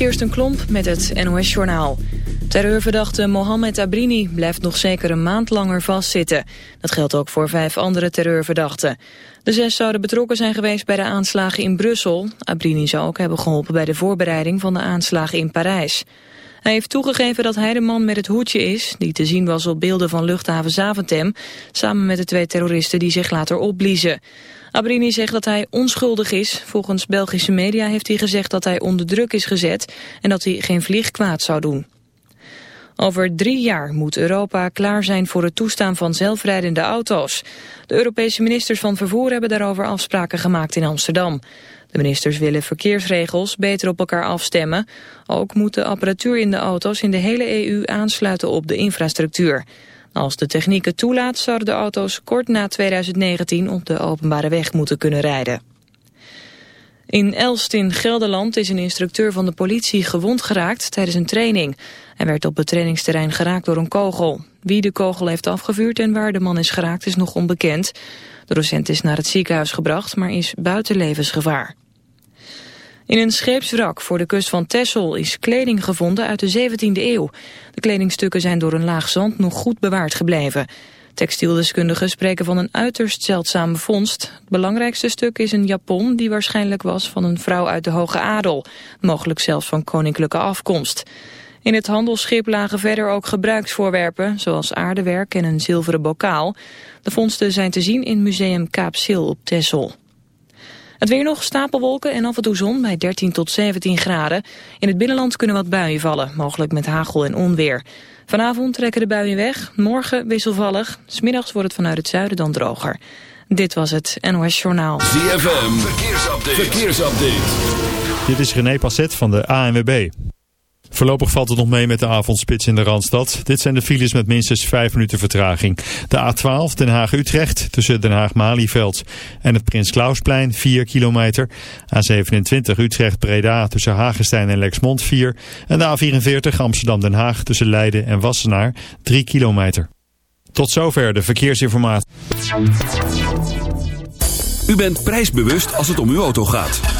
Kirsten Klomp met het NOS-journaal. Terreurverdachte Mohamed Abrini blijft nog zeker een maand langer vastzitten. Dat geldt ook voor vijf andere terreurverdachten. De zes zouden betrokken zijn geweest bij de aanslagen in Brussel. Abrini zou ook hebben geholpen bij de voorbereiding van de aanslagen in Parijs. Hij heeft toegegeven dat hij de man met het hoedje is... die te zien was op beelden van luchthaven Zaventem... samen met de twee terroristen die zich later opbliezen. Abrini zegt dat hij onschuldig is. Volgens Belgische media heeft hij gezegd dat hij onder druk is gezet... en dat hij geen vlieg kwaad zou doen. Over drie jaar moet Europa klaar zijn voor het toestaan van zelfrijdende auto's. De Europese ministers van Vervoer hebben daarover afspraken gemaakt in Amsterdam. De ministers willen verkeersregels beter op elkaar afstemmen. Ook moet de apparatuur in de auto's in de hele EU aansluiten op de infrastructuur. Als de techniek toelaat, zouden de auto's kort na 2019 op de openbare weg moeten kunnen rijden. In Elst in Gelderland is een instructeur van de politie gewond geraakt tijdens een training. Hij werd op het trainingsterrein geraakt door een kogel. Wie de kogel heeft afgevuurd en waar de man is geraakt is nog onbekend. De docent is naar het ziekenhuis gebracht, maar is buiten levensgevaar. In een scheepswrak voor de kust van Texel is kleding gevonden uit de 17e eeuw. De kledingstukken zijn door een laag zand nog goed bewaard gebleven. Textieldeskundigen spreken van een uiterst zeldzame vondst. Het belangrijkste stuk is een japon die waarschijnlijk was van een vrouw uit de hoge adel. Mogelijk zelfs van koninklijke afkomst. In het handelsschip lagen verder ook gebruiksvoorwerpen, zoals aardewerk en een zilveren bokaal. De vondsten zijn te zien in museum Kaapsil op Texel. Het weer nog, stapelwolken en af en toe zon bij 13 tot 17 graden. In het binnenland kunnen wat buien vallen, mogelijk met hagel en onweer. Vanavond trekken de buien weg, morgen wisselvallig. Smiddags wordt het vanuit het zuiden dan droger. Dit was het NOS Journaal. ZFM, verkeersupdate. verkeersupdate. Dit is René Passet van de ANWB. Voorlopig valt het nog mee met de avondspits in de Randstad. Dit zijn de files met minstens 5 minuten vertraging. De A12 Den Haag-Utrecht tussen Den Haag-Malieveld en het Prins Klausplein 4 kilometer. A27 Utrecht-Breda tussen Hagenstein en Lexmond 4. En de A44 Amsterdam-Den Haag tussen Leiden en Wassenaar 3 kilometer. Tot zover de verkeersinformatie. U bent prijsbewust als het om uw auto gaat.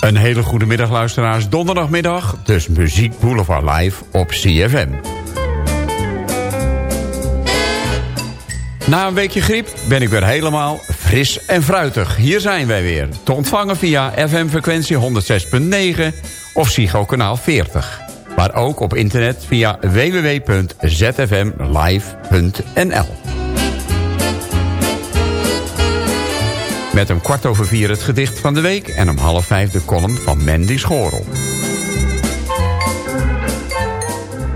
Een hele goede middag luisteraars. Donderdagmiddag, dus Muziek Boulevard Live op CFM. Na een weekje griep ben ik weer helemaal fris en fruitig. Hier zijn wij weer. Te ontvangen via FM-frequentie 106.9 of Psycho kanaal 40. Maar ook op internet via www.zfmlive.nl. Met om kwart over vier het gedicht van de week... en om half vijf de column van Mandy Schorel.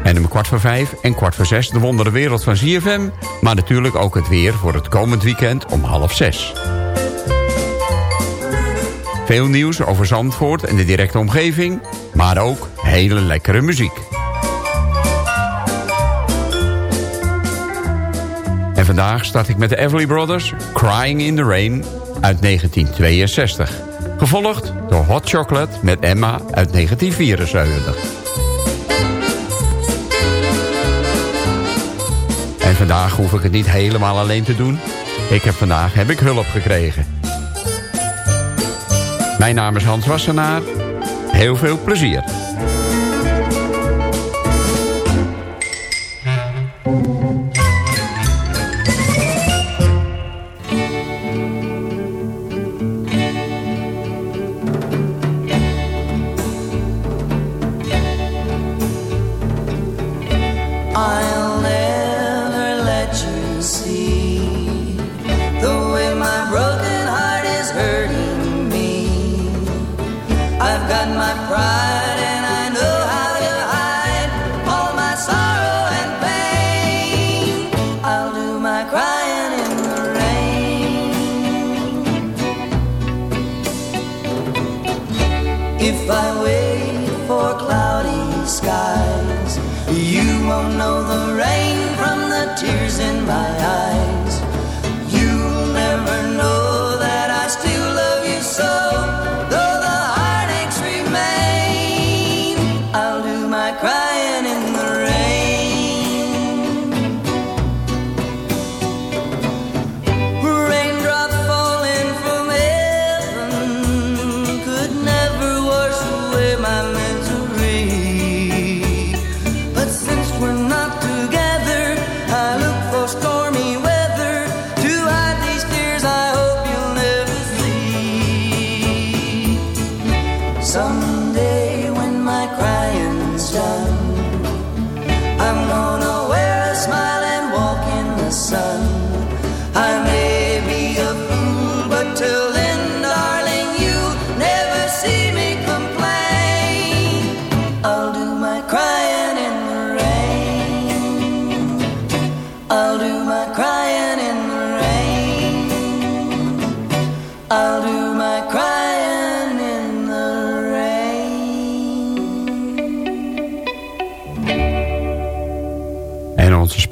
En om kwart voor vijf en kwart voor zes de wondere wereld van ZFM... maar natuurlijk ook het weer voor het komend weekend om half zes. Veel nieuws over Zandvoort en de directe omgeving... maar ook hele lekkere muziek. En vandaag start ik met de Everly Brothers... Crying in the Rain uit 1962. Gevolgd door Hot Chocolate met Emma uit 1974. En vandaag hoef ik het niet helemaal alleen te doen. Ik heb vandaag heb ik hulp gekregen. Mijn naam is Hans Wassenaar. Heel veel plezier.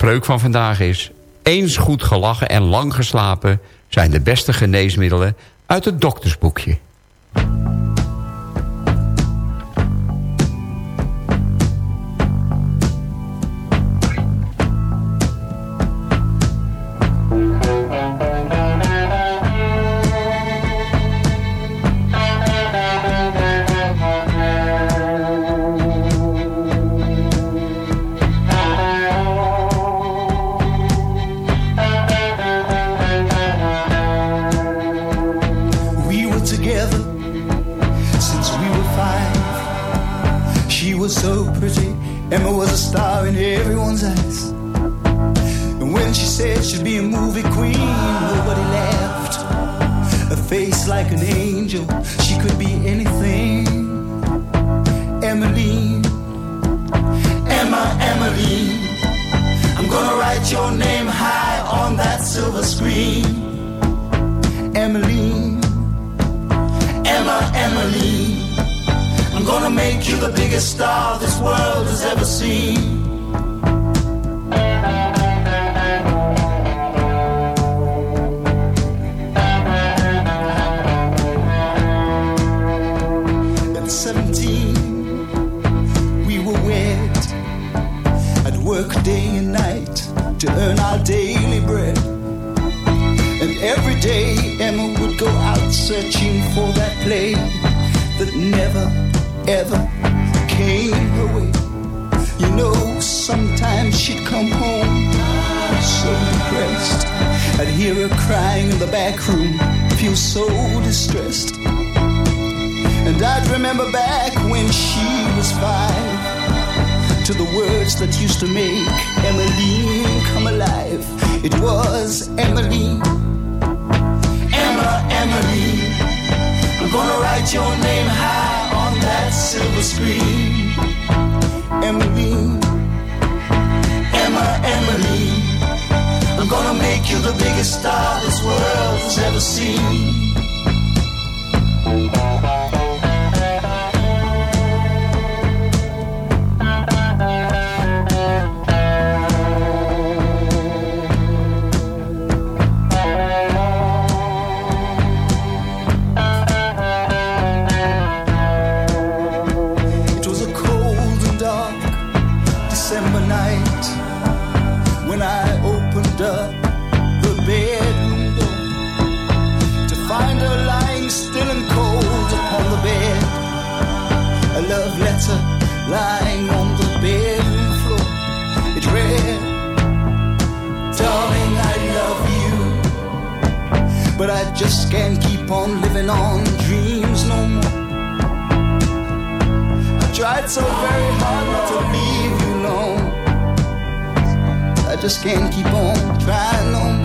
Spreuk van vandaag is... Eens goed gelachen en lang geslapen... zijn de beste geneesmiddelen uit het doktersboekje. Emma was a star in everyone's eyes. And when she said she'd be a movie queen, nobody laughed. A face like an angel, she could be anything. Emmeline, Emma, Emmeline. I'm gonna write your name high on that silver screen. Emmeline, Emma, Emmeline. I'm gonna make you the biggest star this world has ever seen. At 17, we were wed. I'd work day and night to earn our daily bread. And every day Emma would go out searching for that play that never, ever came her way. You know, sometimes she'd come home so depressed. I'd hear her crying in the back room, feel so distressed. And I'd remember back when she was five to the words that used to make Emmeline come alive. It was Emmeline, Emma, Emmeline. I'm gonna write your name high silver screen. Emmeline, Emma, Emily, I'm gonna make you the biggest star this world has ever seen. On living on dreams no more. I tried so very hard not to leave you alone. I just can't keep on trying no more.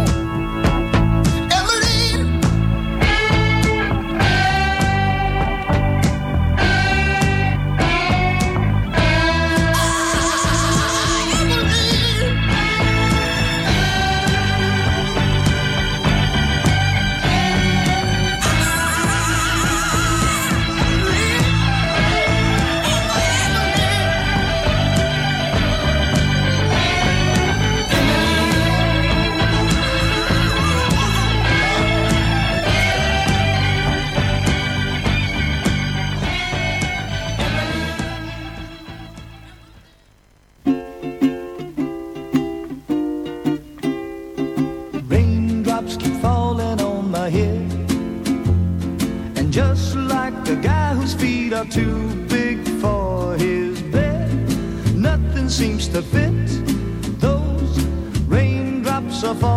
On. And just like the guy whose feet are too big for his bed, nothing seems to fit. Those raindrops are falling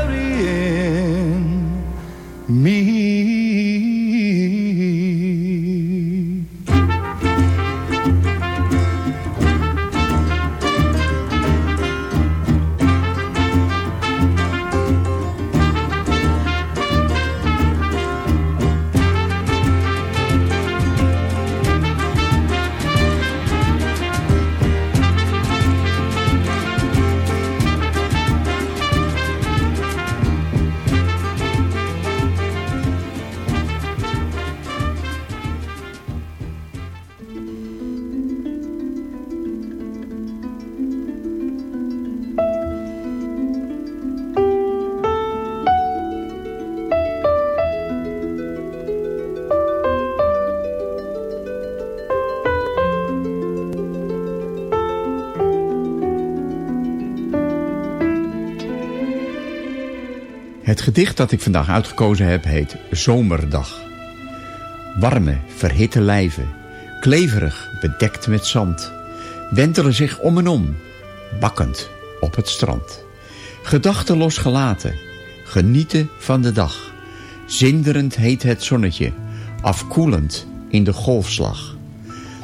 Het gedicht dat ik vandaag uitgekozen heb heet Zomerdag. Warme, verhitte lijven, kleverig, bedekt met zand, wentelen zich om en om, bakkend op het strand. Gedachten losgelaten, genieten van de dag. Zinderend heet het zonnetje, afkoelend in de golfslag.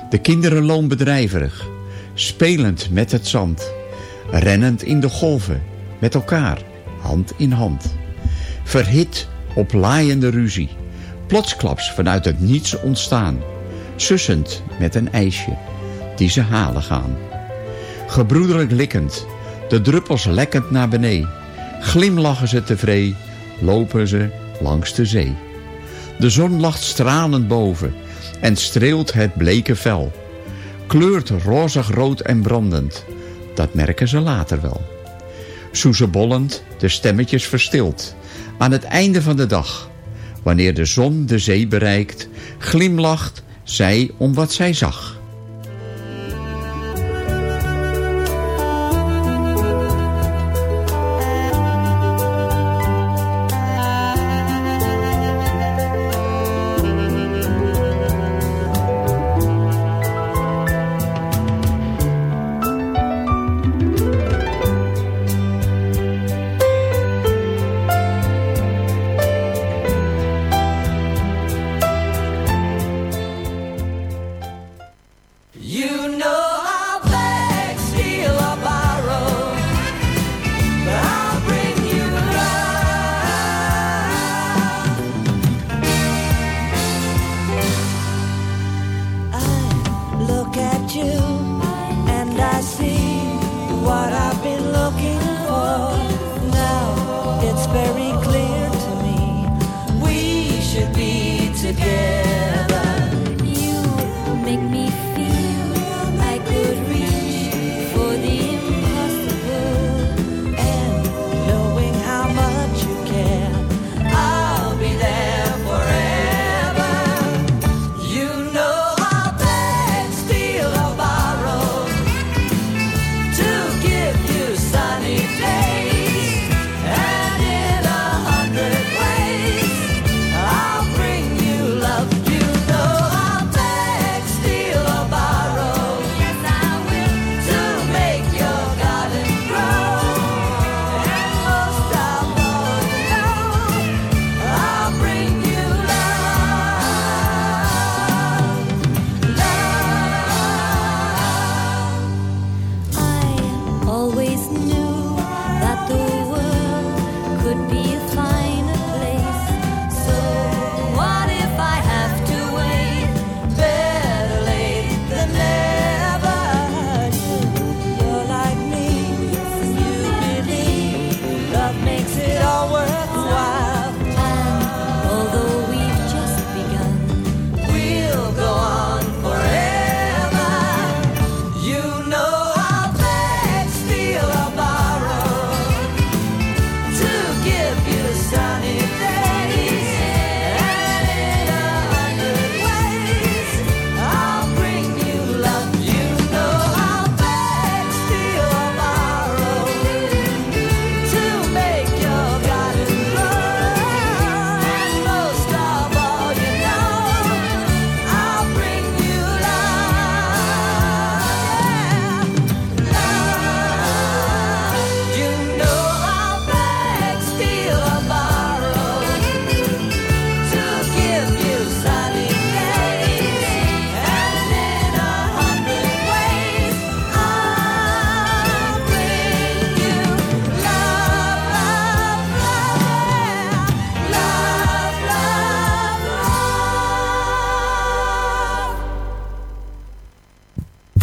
De kinderen loonbedrijverig, spelend met het zand. Rennend in de golven, met elkaar, hand in hand. Verhit op laaiende ruzie, plotsklaps vanuit het niets ontstaan. Sussend met een ijsje, die ze halen gaan. Gebroederlijk likkend, de druppels lekkend naar beneden. Glimlachen ze tevreden, lopen ze langs de zee. De zon lacht stralend boven, en streelt het bleke vel. Kleurt rozig rood en brandend, dat merken ze later wel. Soezebollend, de stemmetjes verstilt, aan het einde van de dag. Wanneer de zon de zee bereikt, glimlacht zij om wat zij zag.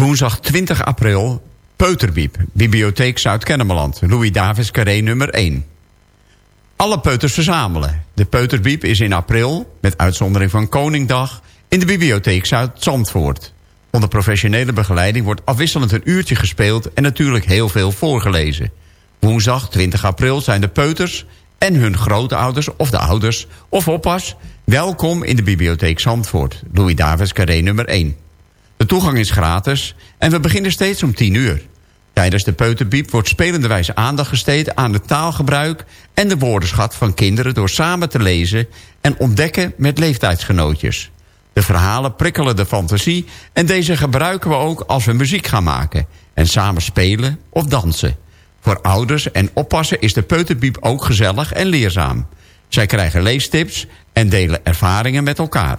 Woensdag 20 april, Peuterbiep, Bibliotheek Zuid-Kennemerland, Louis Davis Carré nummer 1. Alle peuters verzamelen. De Peuterbiep is in april, met uitzondering van Koningdag, in de Bibliotheek Zuid-Zandvoort. Onder professionele begeleiding wordt afwisselend een uurtje gespeeld en natuurlijk heel veel voorgelezen. Woensdag 20 april zijn de peuters en hun grootouders of de ouders of oppas welkom in de Bibliotheek Zandvoort, Louis Davis Carré nummer 1. De toegang is gratis en we beginnen steeds om 10 uur. Tijdens de peuterbiep wordt spelenderwijs aandacht gesteed aan het taalgebruik en de woordenschat van kinderen door samen te lezen en ontdekken met leeftijdsgenootjes. De verhalen prikkelen de fantasie en deze gebruiken we ook als we muziek gaan maken en samen spelen of dansen. Voor ouders en oppassen is de peuterbiep ook gezellig en leerzaam. Zij krijgen leestips en delen ervaringen met elkaar.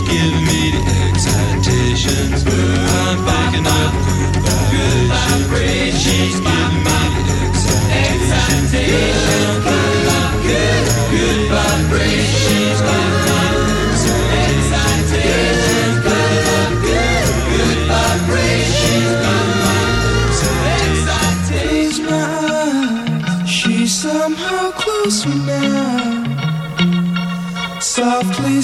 Salutations. I'm backing up good vibrations. She's Give me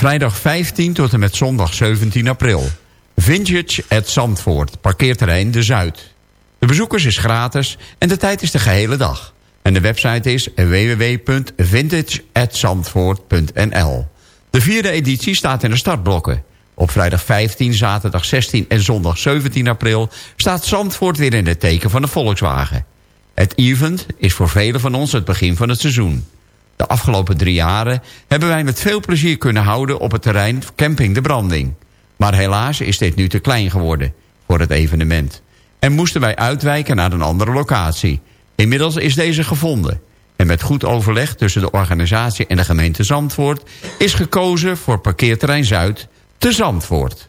Vrijdag 15 tot en met zondag 17 april. Vintage at Zandvoort, parkeerterrein De Zuid. De bezoekers is gratis en de tijd is de gehele dag. En de website is www.vintageatzandvoort.nl De vierde editie staat in de startblokken. Op vrijdag 15, zaterdag 16 en zondag 17 april... staat Zandvoort weer in het teken van de Volkswagen. Het event is voor velen van ons het begin van het seizoen. De afgelopen drie jaren hebben wij met veel plezier kunnen houden... op het terrein Camping de Branding. Maar helaas is dit nu te klein geworden voor het evenement. En moesten wij uitwijken naar een andere locatie. Inmiddels is deze gevonden. En met goed overleg tussen de organisatie en de gemeente Zandvoort... is gekozen voor parkeerterrein Zuid te Zandvoort.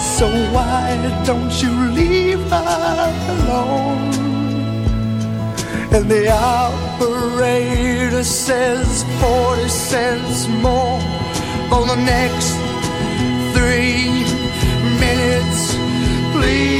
So why don't you leave her alone? And the operator says 40 cents more for the next three minutes. Please,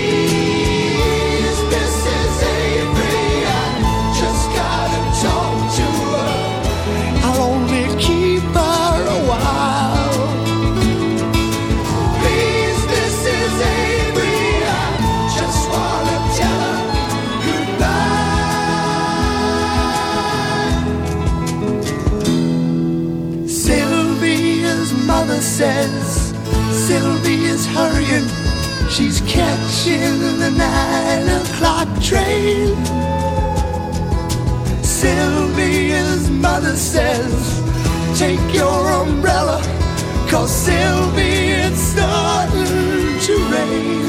Take your umbrella, cause Sylvia, it's starting to rain.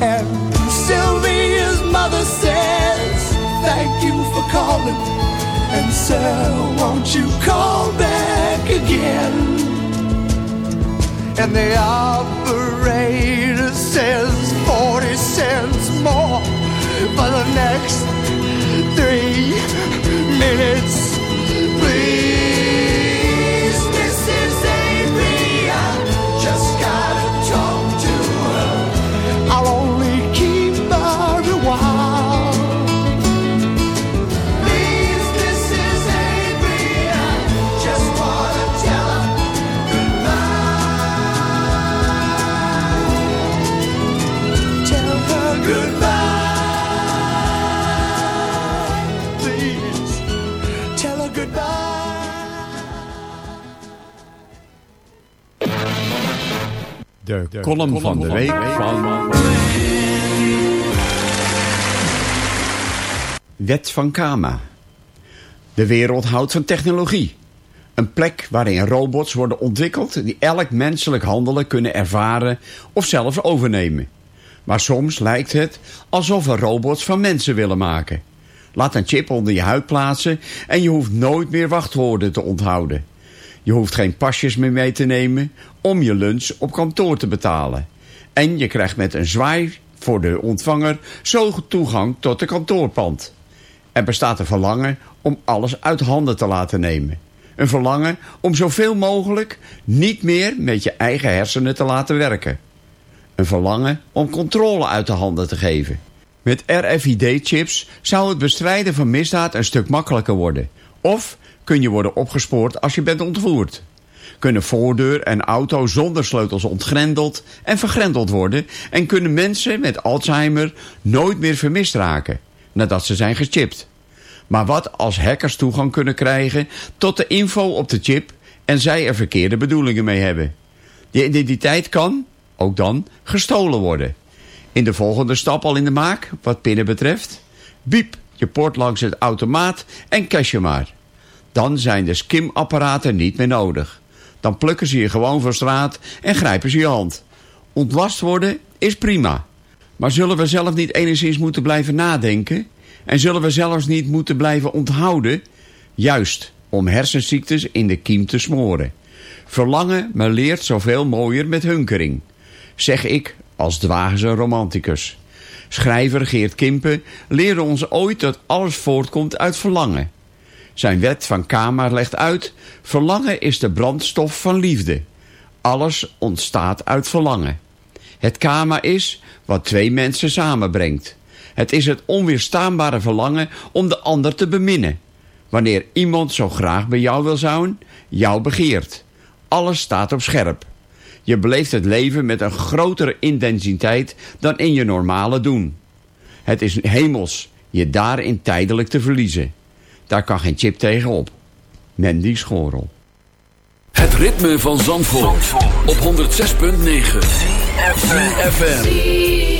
And Sylvia's mother says, Thank you for calling. And sir, won't you call back again? And the operator says 40 cents more for the next three minutes. De, column van de week van... Wet van Kama. De wereld houdt van technologie. Een plek waarin robots worden ontwikkeld die elk menselijk handelen kunnen ervaren of zelfs overnemen. Maar soms lijkt het alsof we robots van mensen willen maken. Laat een chip onder je huid plaatsen en je hoeft nooit meer wachtwoorden te onthouden. Je hoeft geen pasjes meer mee te nemen om je lunch op kantoor te betalen. En je krijgt met een zwaai voor de ontvanger zo toegang tot de kantoorpand. Er bestaat een verlangen om alles uit handen te laten nemen. Een verlangen om zoveel mogelijk niet meer met je eigen hersenen te laten werken. Een verlangen om controle uit de handen te geven. Met RFID-chips zou het bestrijden van misdaad een stuk makkelijker worden. Of kun je worden opgespoord als je bent ontvoerd. Kunnen voordeur en auto zonder sleutels ontgrendeld en vergrendeld worden... en kunnen mensen met Alzheimer nooit meer vermist raken nadat ze zijn gechipt. Maar wat als hackers toegang kunnen krijgen tot de info op de chip... en zij er verkeerde bedoelingen mee hebben? Je identiteit kan, ook dan, gestolen worden. In de volgende stap al in de maak, wat pinnen betreft. Biep je port langs het automaat en cash je maar. Dan zijn de skimapparaten niet meer nodig. Dan plukken ze je gewoon van straat en grijpen ze je hand. Ontlast worden is prima. Maar zullen we zelf niet enigszins moeten blijven nadenken? En zullen we zelfs niet moeten blijven onthouden? Juist, om hersenziektes in de kiem te smoren. Verlangen me leert zoveel mooier met hunkering. Zeg ik als dwaze romanticus. Schrijver Geert Kimpen leerde ons ooit dat alles voortkomt uit verlangen. Zijn wet van Kama legt uit... verlangen is de brandstof van liefde. Alles ontstaat uit verlangen. Het Kama is wat twee mensen samenbrengt. Het is het onweerstaanbare verlangen om de ander te beminnen. Wanneer iemand zo graag bij jou wil zijn, jou begeert. Alles staat op scherp. Je beleeft het leven met een grotere intensiteit dan in je normale doen. Het is hemels je daarin tijdelijk te verliezen. Daar kan geen chip tegen op. Mandy Schorel. Het ritme van Zandvoort, op 106.9 FM.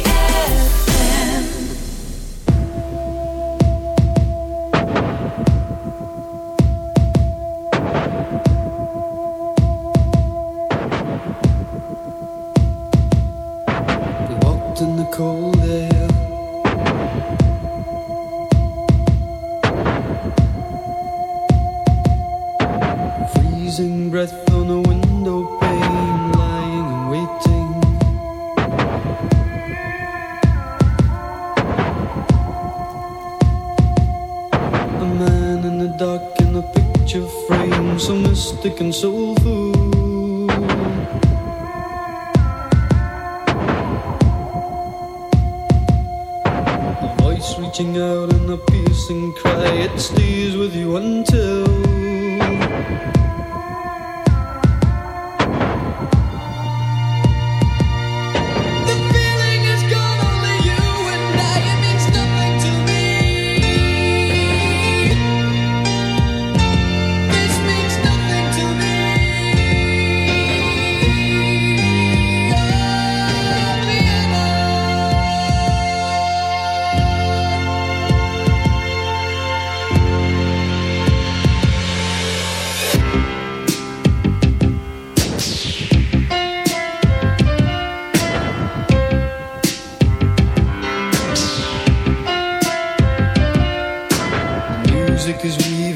Music is weaving.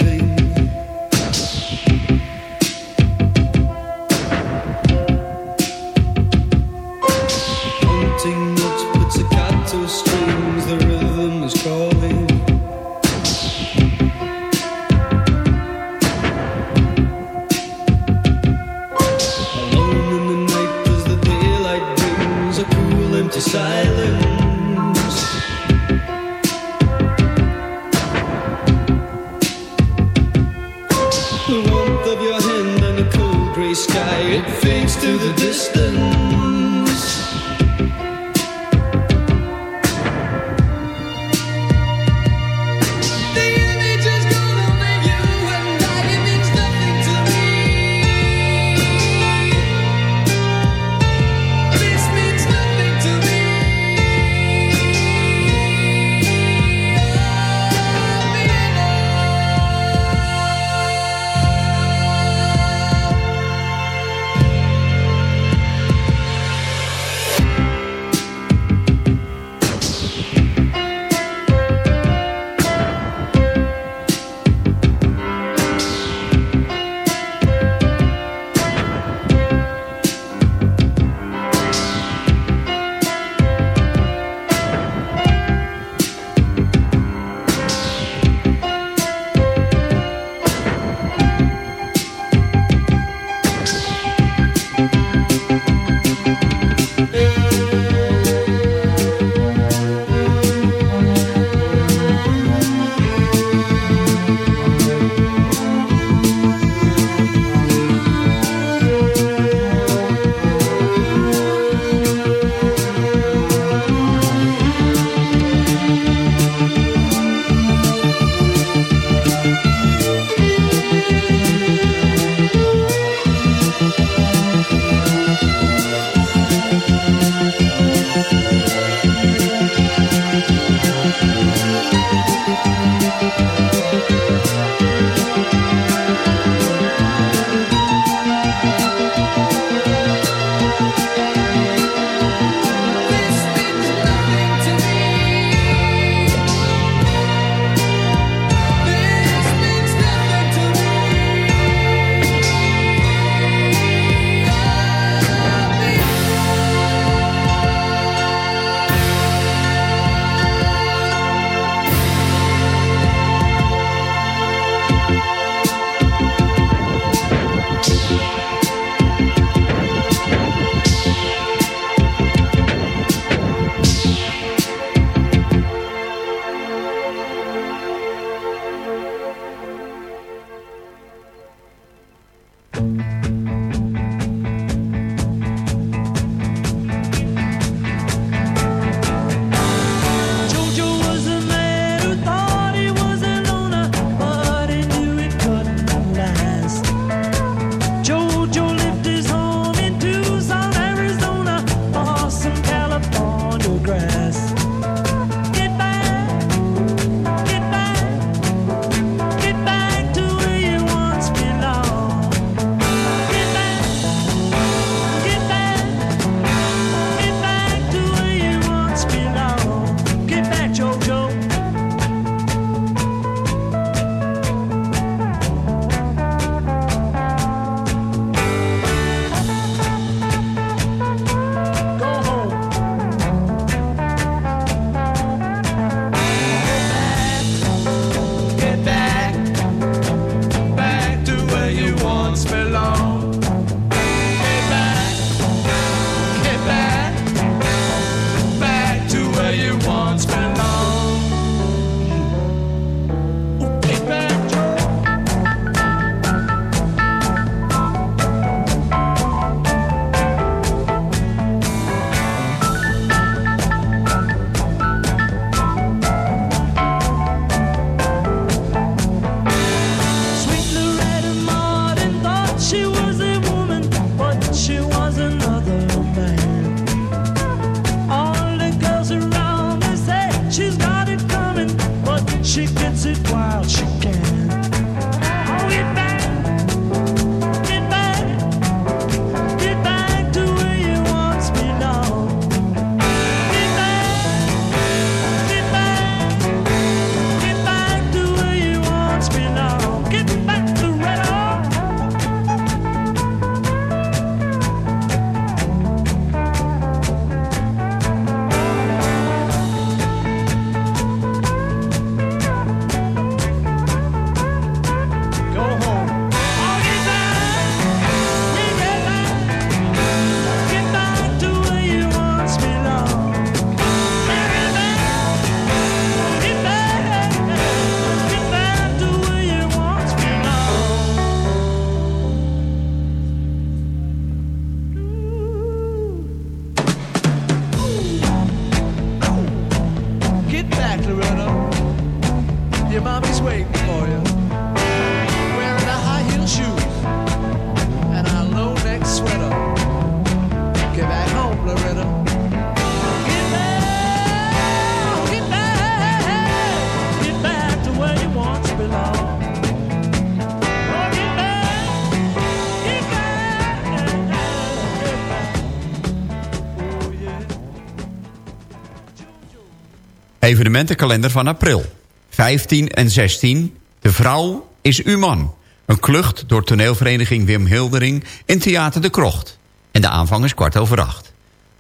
Evenementenkalender van april. 15 en 16. De vrouw is uw man. Een klucht door toneelvereniging Wim Hildering in Theater de Krocht. En de aanvang is kwart over acht.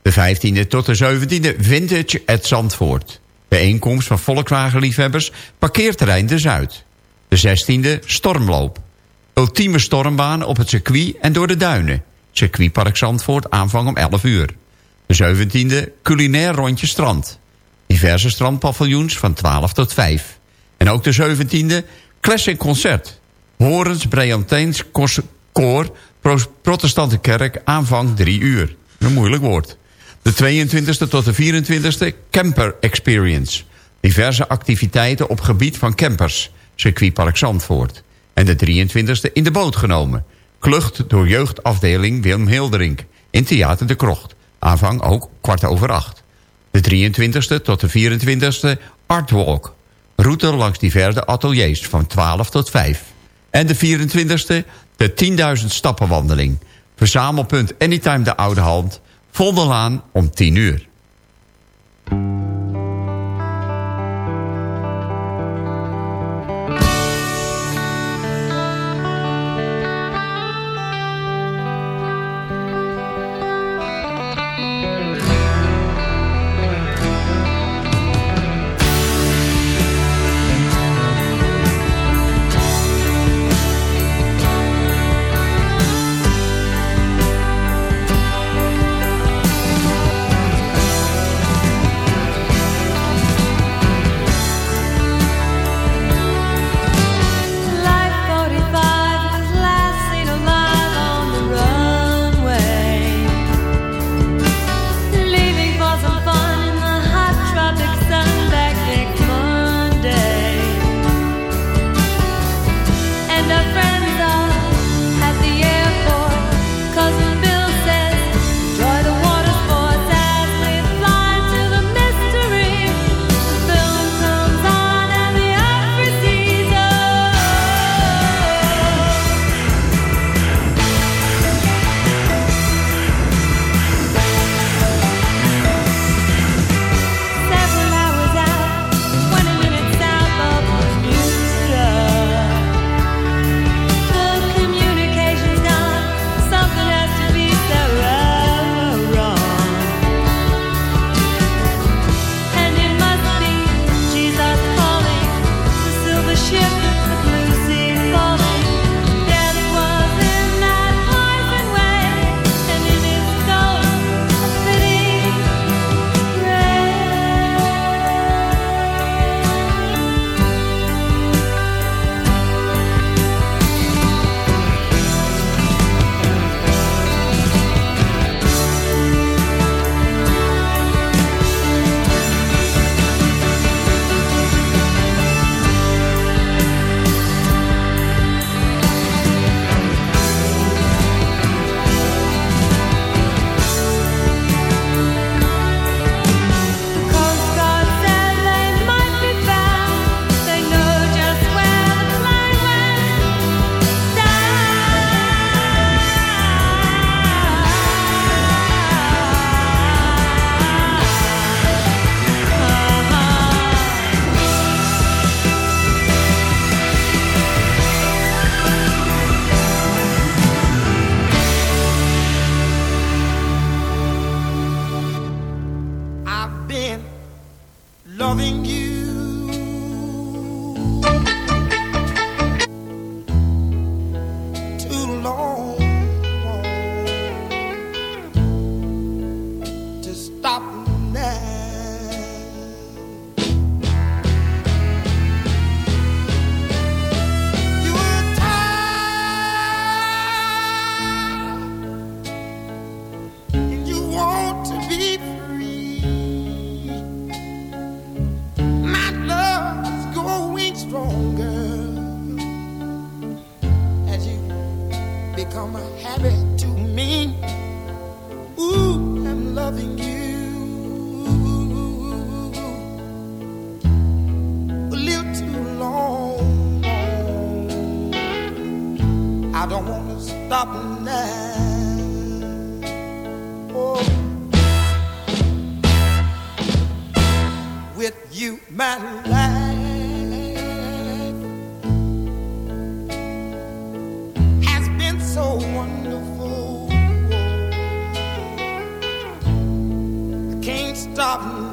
De 15e tot de 17e Vintage at Zandvoort. Bijeenkomst van Volkswagenliefhebbers Parkeerterrein de Zuid. De 16e Stormloop. Ultieme stormbaan op het circuit en door de duinen. Circuitpark Zandvoort aanvang om 11 uur. De 17e culinair rondje strand. Diverse strandpaviljoens van 12 tot 5. En ook de 17e Classic Concert. Horens Brianteens Koor Pro- Protestante Kerk aanvang 3 uur. Een moeilijk woord. De 22e tot de 24e Camper Experience. Diverse activiteiten op gebied van campers. Circuitpark Zandvoort. En de 23e in de boot genomen. Klucht door jeugdafdeling Willem Hilderink. In Theater de Krocht. Aanvang ook kwart over acht. De 23e tot de 24e Artwalk. Route langs diverse ateliers van 12 tot 5. En de 24e de 10.000 stappenwandeling. Verzamelpunt Anytime de Oude Hand. Vondellaan om 10 uur.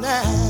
Now.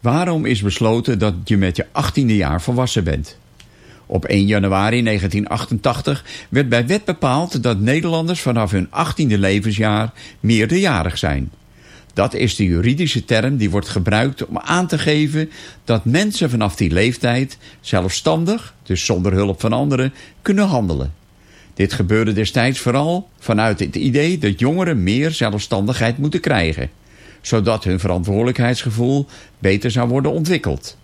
Waarom is besloten dat je met je 18e jaar volwassen bent? Op 1 januari 1988 werd bij wet bepaald dat Nederlanders vanaf hun 18e levensjaar meerderjarig zijn. Dat is de juridische term die wordt gebruikt om aan te geven dat mensen vanaf die leeftijd zelfstandig, dus zonder hulp van anderen, kunnen handelen. Dit gebeurde destijds vooral vanuit het idee dat jongeren meer zelfstandigheid moeten krijgen, zodat hun verantwoordelijkheidsgevoel beter zou worden ontwikkeld.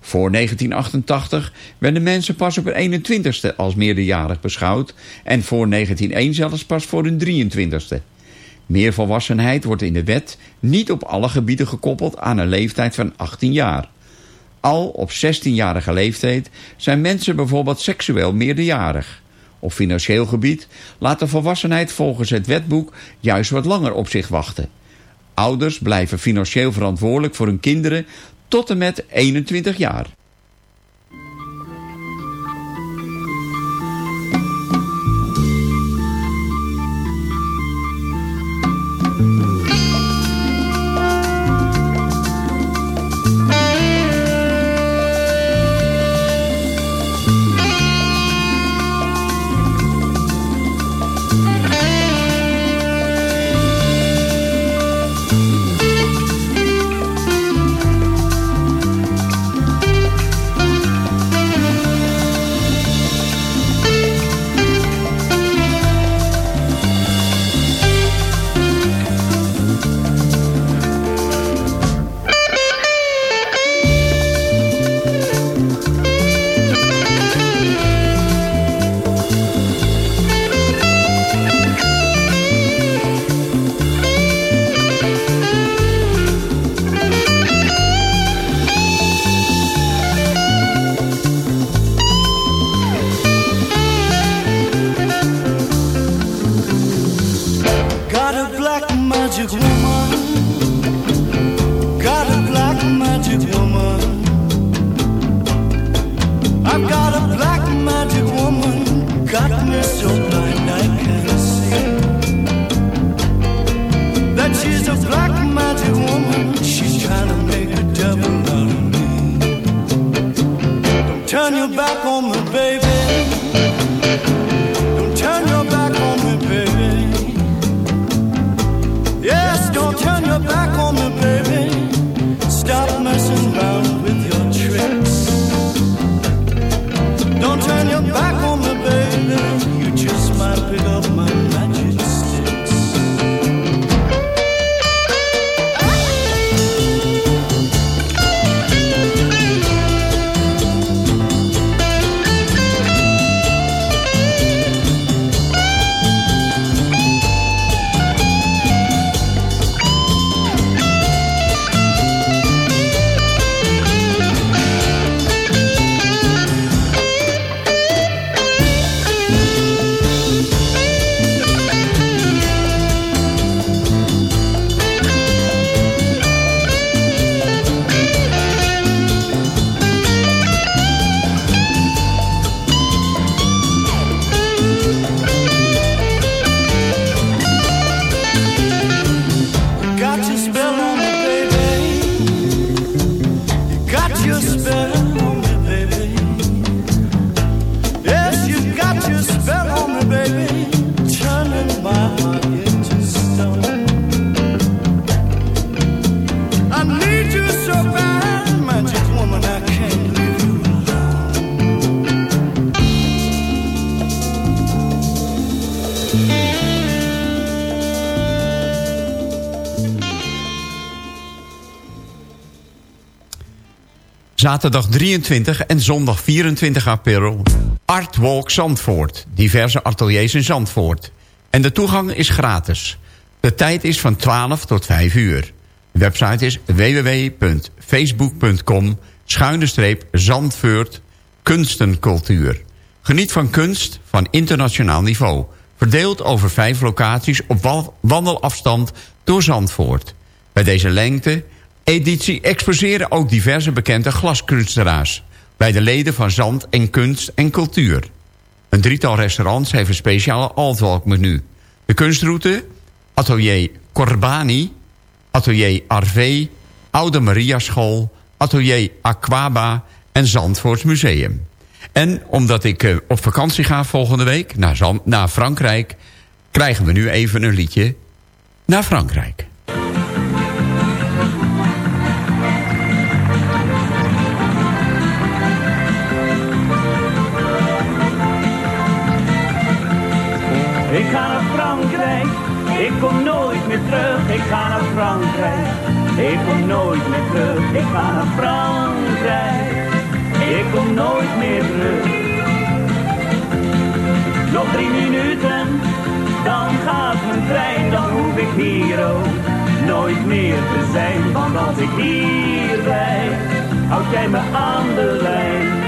Voor 1988 werden mensen pas op hun 21ste als meerderjarig beschouwd en voor 1901 zelfs pas voor hun 23ste. Meervolwassenheid wordt in de wet niet op alle gebieden gekoppeld aan een leeftijd van 18 jaar. Al op 16-jarige leeftijd zijn mensen bijvoorbeeld seksueel meerderjarig. Op financieel gebied laat de volwassenheid volgens het wetboek juist wat langer op zich wachten. Ouders blijven financieel verantwoordelijk voor hun kinderen tot en met 21 jaar. Zaterdag 23 en zondag 24 april Artwalk Zandvoort. Diverse ateliers in Zandvoort. En de toegang is gratis. De tijd is van 12 tot 5 uur. De website is www.facebook.com Zandvoort Kunstencultuur. Geniet van kunst van internationaal niveau. Verdeeld over vijf locaties op wa- wandelafstand door Zandvoort. Bij deze lengte editie exposeren ook diverse bekende glaskunstenaars... bij de leden van Zand en Kunst en Cultuur. Een drietal restaurants heeft een speciale altwalkmenu. De kunstroute, Atelier Corbani, Atelier Arvé, Oude Maria School, Atelier Aquaba en Zandvoorts Museum. En omdat ik eh, op vakantie ga volgende week naar, Zand- naar Frankrijk... krijgen we nu even een liedje naar Frankrijk. Minuten, dan gaat mijn trein, dan hoef ik hier ook nooit meer te zijn. Want als ik hier blijf, houd jij me aan de lijn.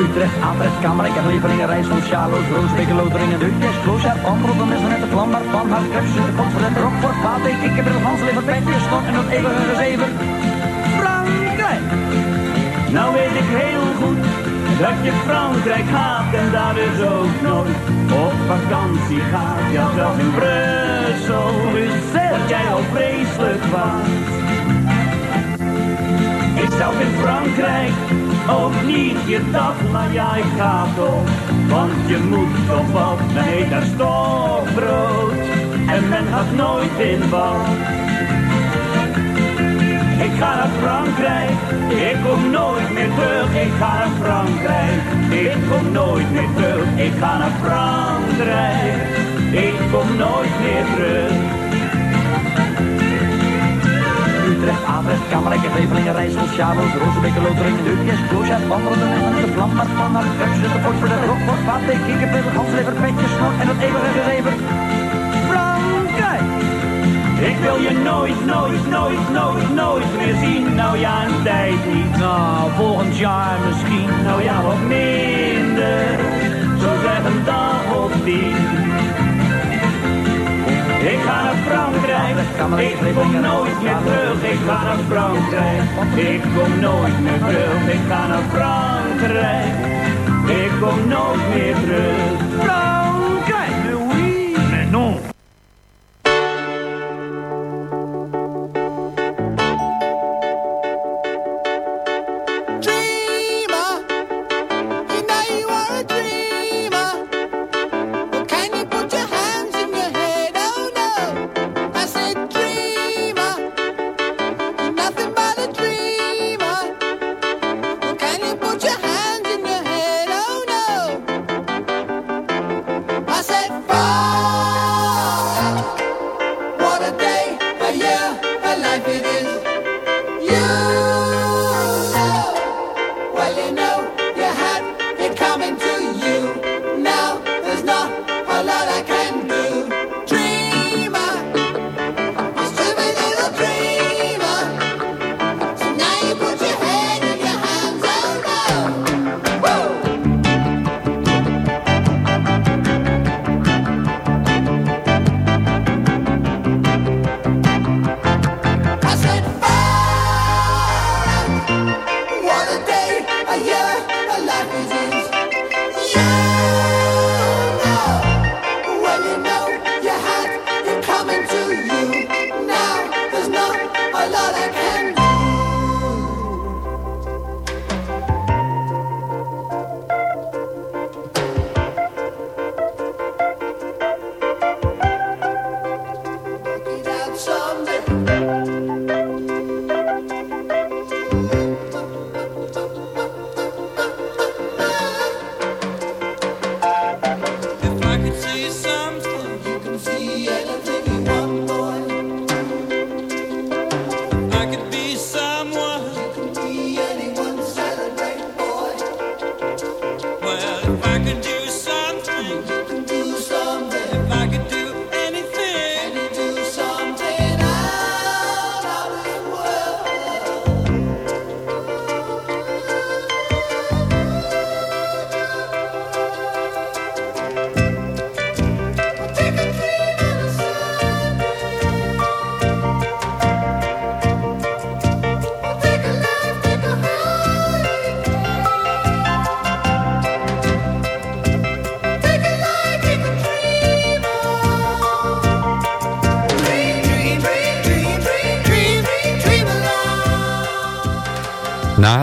Utrecht, Atrecht, Kamerijk en Leveringen, van Sjaloos, Roosbeek, Loteringen, Deukjes, Kloosjaar, Van, Rotterdam, net de Vlambaar, Van, Hart, Kruis, de Potverlet, Rockfort, Vaatbeek, Kikkerbril, Hans, Lever, Petje, Slot en dat eeuwige gezever. Frankrijk! Nou weet ik heel goed dat je Frankrijk haat en daar dus ook nooit op vakantie gaat. Ja, zelfs in Brussel is dat jij al vreselijk waard. Ik zelf in Frankrijk ook niet gedacht, maar ja, ik ga toch. Want je moet toch wat, men heet daar stokbrood en men gaat nooit in bad. Ik ga naar Frankrijk, ik kom nooit meer terug. Ik ga naar Frankrijk, ik kom nooit meer terug. Ik ga naar Frankrijk, ik kom nooit meer terug. Utrecht, Atrecht, Kamerijk en Leveringen, Rijs van Sjaloos, Roosbeek, Loteringen, Deukjes, Kloosjaar, Rotterdam, net de Vlambaar, Van, Hart, Kruis, de Potverlet, Rockfort, Vaatbeek, Kikkerbril, Hans, Lever, Petje, Slot en dat eeuwige gezever. Ik wil je nooit, nooit, nooit, nooit, nooit meer zien. Nou ja, een tijd niet. Nou, volgend jaar misschien. Nou ja, wat minder. Zo zeg een dag of tien. Ik ga naar Frankrijk, ik kom nooit meer terug. Ik ga naar Frankrijk, ik kom nooit meer terug. Ik ga naar Frankrijk, ik kom nooit meer terug.